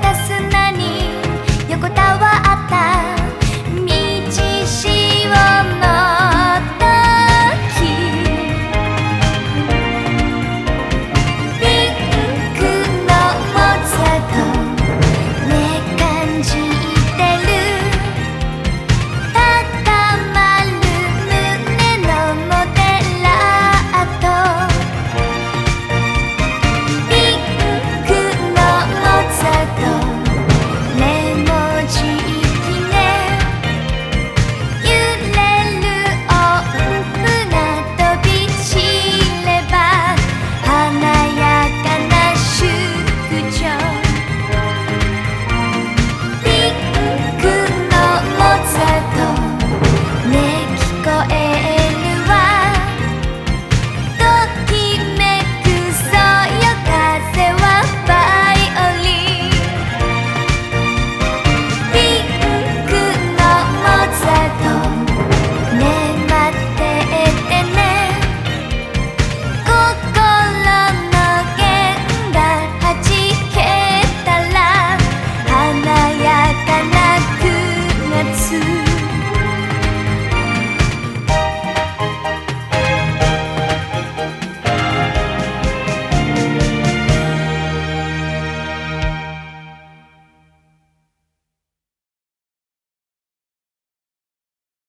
出すな